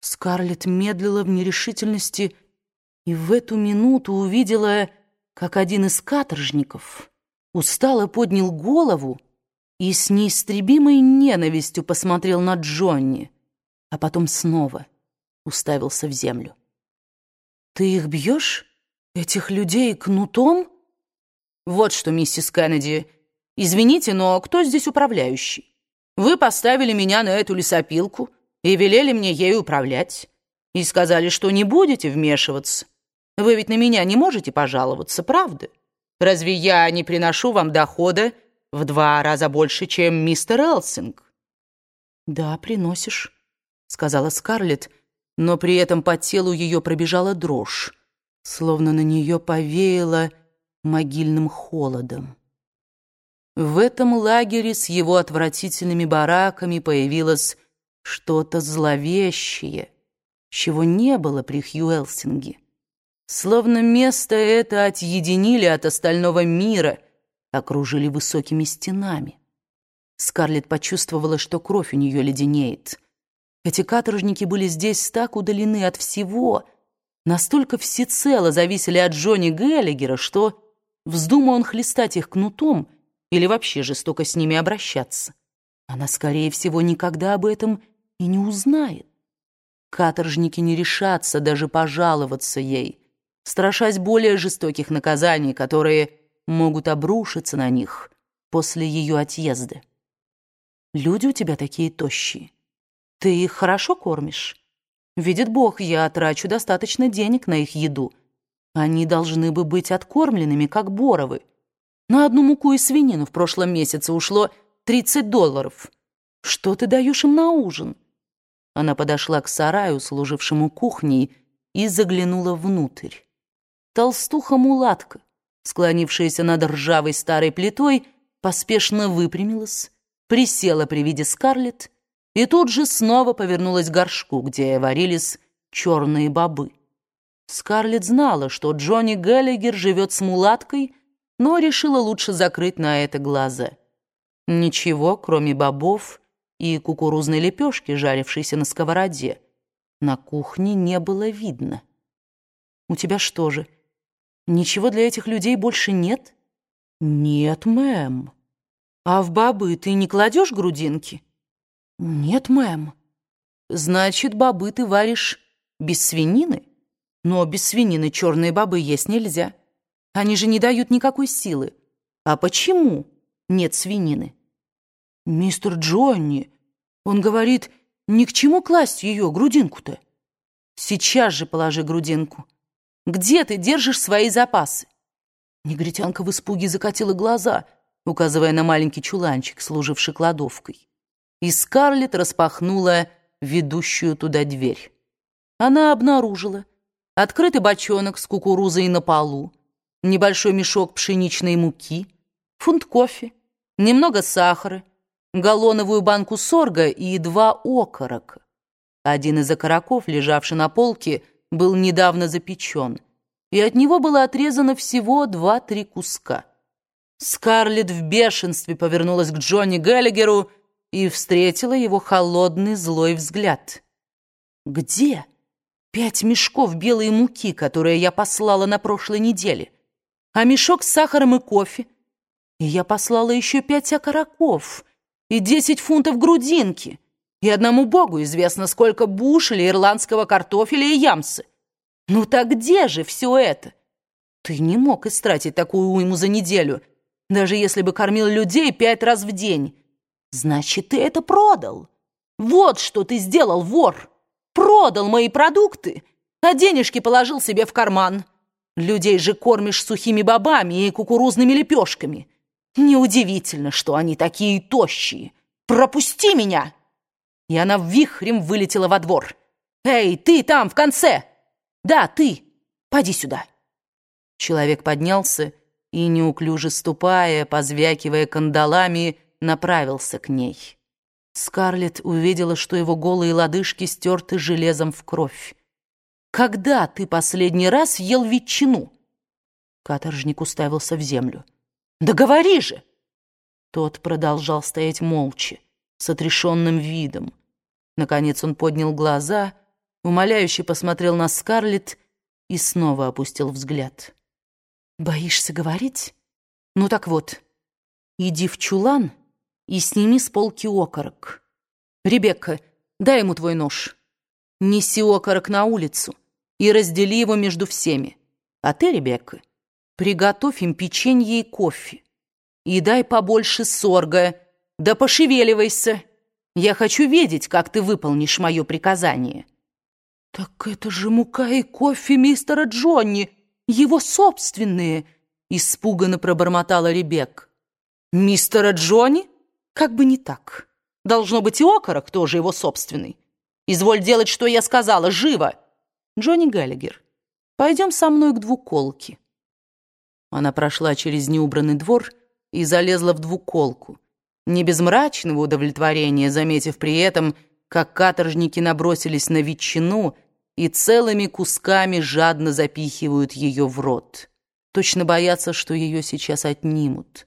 Скарлетт медлила в нерешительности и в эту минуту увидела, как один из каторжников устало поднял голову и с неистребимой ненавистью посмотрел на Джонни, а потом снова уставился в землю. «Ты их бьешь? Этих людей кнутом?» «Вот что, миссис Кеннеди, извините, но кто здесь управляющий? Вы поставили меня на эту лесопилку» и велели мне ею управлять. И сказали, что не будете вмешиваться. Вы ведь на меня не можете пожаловаться, правда? Разве я не приношу вам дохода в два раза больше, чем мистер Элсинг?» «Да, приносишь», — сказала Скарлетт, но при этом по телу ее пробежала дрожь, словно на нее повеяло могильным холодом. В этом лагере с его отвратительными бараками появилась что-то зловещее, чего не было при Хью Элсинге. Словно место это отъединили от остального мира, окружили высокими стенами. Скарлетт почувствовала, что кровь у нее леденеет. Эти каторжники были здесь так удалены от всего, настолько всецело зависели от Джонни Геллигера, что, вздумая он хлестать их кнутом или вообще жестоко с ними обращаться, она, скорее всего, никогда об этом и не узнает. Каторжники не решатся даже пожаловаться ей, страшась более жестоких наказаний, которые могут обрушиться на них после ее отъезда. Люди у тебя такие тощие. Ты их хорошо кормишь? Видит Бог, я трачу достаточно денег на их еду. Они должны бы быть откормленными, как боровы. На одну муку и свинину в прошлом месяце ушло 30 долларов. Что ты даешь им на ужин? Она подошла к сараю, служившему кухней, и заглянула внутрь. Толстуха-мулатка, склонившаяся над ржавой старой плитой, поспешно выпрямилась, присела при виде Скарлетт и тут же снова повернулась к горшку, где варились черные бобы. Скарлетт знала, что Джонни Геллигер живет с мулаткой, но решила лучше закрыть на это глаза. Ничего, кроме бобов, и кукурузной лепешки, жарившейся на сковороде, на кухне не было видно. «У тебя что же, ничего для этих людей больше нет?» «Нет, мэм». «А в бобы ты не кладешь грудинки?» «Нет, мэм». «Значит, бобы ты варишь без свинины?» «Но без свинины черные бобы есть нельзя. Они же не дают никакой силы. А почему нет свинины?» «Мистер Джонни, он говорит, ни к чему класть ее, грудинку-то». «Сейчас же положи грудинку. Где ты держишь свои запасы?» Негритянка в испуге закатила глаза, указывая на маленький чуланчик, служивший кладовкой. И Скарлетт распахнула ведущую туда дверь. Она обнаружила открытый бочонок с кукурузой на полу, небольшой мешок пшеничной муки, фунт кофе, немного сахара, галлоновую банку сорга и два окорока. Один из окороков, лежавший на полке, был недавно запечен, и от него было отрезано всего два-три куска. Скарлетт в бешенстве повернулась к Джонни Геллигеру и встретила его холодный злой взгляд. «Где пять мешков белой муки, которые я послала на прошлой неделе? А мешок с сахаром и кофе? И я послала еще пять окороков» и десять фунтов грудинки. И одному богу известно, сколько бушелей ирландского картофеля и ямсы. Ну так где же все это? Ты не мог истратить такую уйму за неделю, даже если бы кормил людей пять раз в день. Значит, ты это продал. Вот что ты сделал, вор. Продал мои продукты, а денежки положил себе в карман. Людей же кормишь сухими бобами и кукурузными лепешками. Неудивительно, что они такие тощие. Пропусти меня!» И она вихрем вылетела во двор. «Эй, ты там, в конце! Да, ты! Поди сюда!» Человек поднялся и, неуклюже ступая, позвякивая кандалами, направился к ней. Скарлетт увидела, что его голые лодыжки стерты железом в кровь. «Когда ты последний раз ел ветчину?» Каторжник уставился в землю. Да говори же!» Тот продолжал стоять молча, с отрешенным видом. Наконец он поднял глаза Умоляюще посмотрел на Скарлетт и снова опустил взгляд. «Боишься говорить? Ну так вот, иди в чулан и сними с полки окорок. Ребекка, дай ему твой нож. Неси окорок на улицу и раздели его между всеми. А ты, Ребекка, приготовь им печенье и кофе. И дай побольше сорга, да пошевеливайся. Я хочу видеть, как ты выполнишь мое приказание». «Так это же мука и кофе мистера Джонни, его собственные!» Испуганно пробормотала Ребек. «Мистера Джонни? Как бы не так. Должно быть и окорок тоже его собственный. Изволь делать, что я сказала, живо!» «Джонни Галлигер, пойдем со мной к двуколке». Она прошла через неубранный двор и залезла в двуколку, не без мрачного удовлетворения, заметив при этом, как каторжники набросились на ветчину и целыми кусками жадно запихивают ее в рот. Точно боятся, что ее сейчас отнимут.